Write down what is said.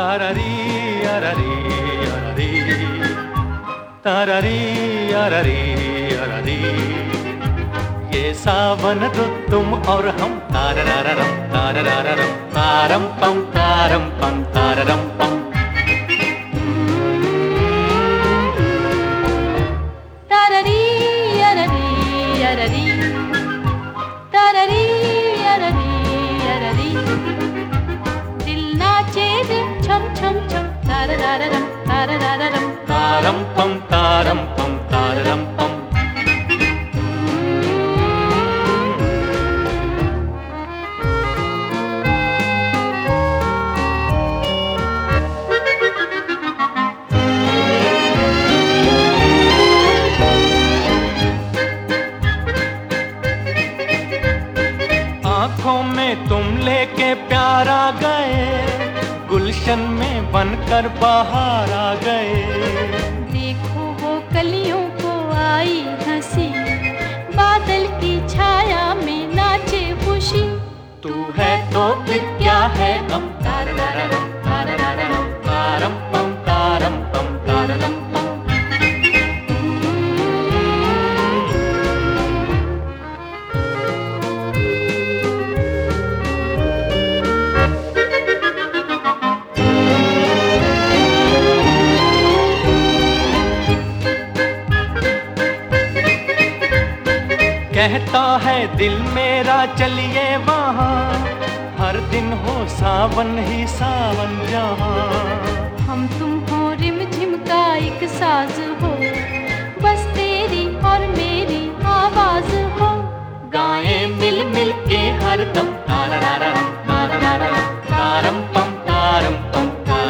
ताररी अररी अररी ताररी अररी अररी ये सावन तो तुम और हम तारररम तारररम तारम पम तारम पम ताररम पम आँखों में तुम लेके प्यार गए गुलशन में बनकर बाहर आ गए। देखो वो कलियों को आई हँसी बादल की छाया में नाचे खुशी। तू है तो फिर क्या है हम तारररम कहता है, दिल मेरा, चलिए वहाँ। हर दिन हो सावन ही सावन जहाँ। हम तुम हो रिम झिम का एक साज हो। बस तेरी और मेरी आवाज़ हो। गाए मिल मिल के हर दम। तारररम तारररम तारम पम तारम पम पम